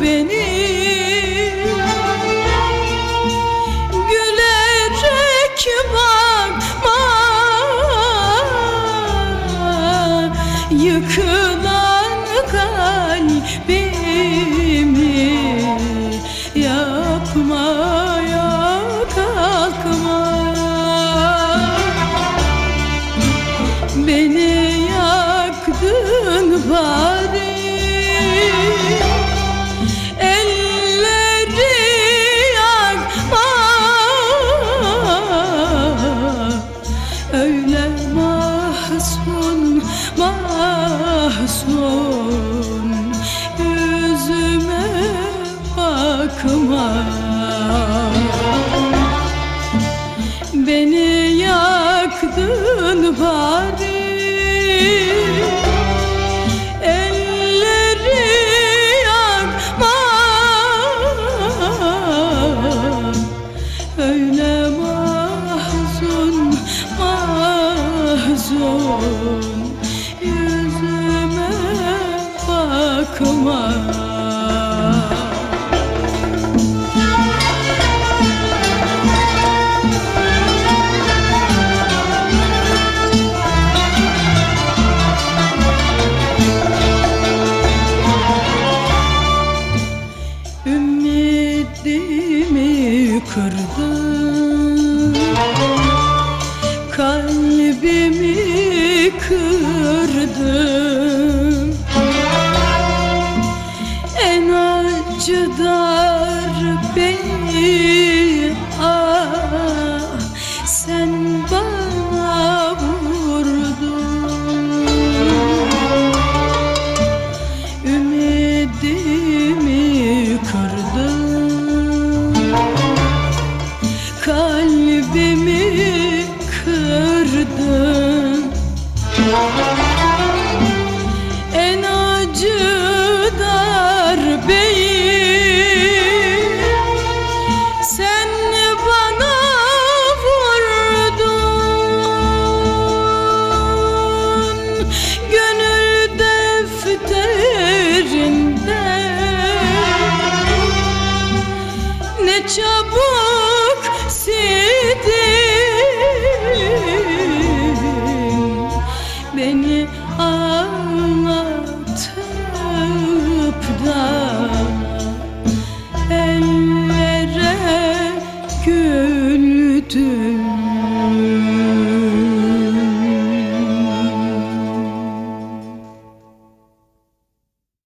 Beni. Gülerek bakma Yıkılan kalbimi Yapmaya kalkma. Beni yaktın bari mahzun Yüzüme bakma. Beni yaktın bari. Elleri yakma. Öyle mahzun, mahzun aklıma kırdın. Kalbimi kırdın. kadar beni ah sen bana vurdun. Ümidimi kırdın. Kalbimi kırdın. En acıdan çabuk sildin beni.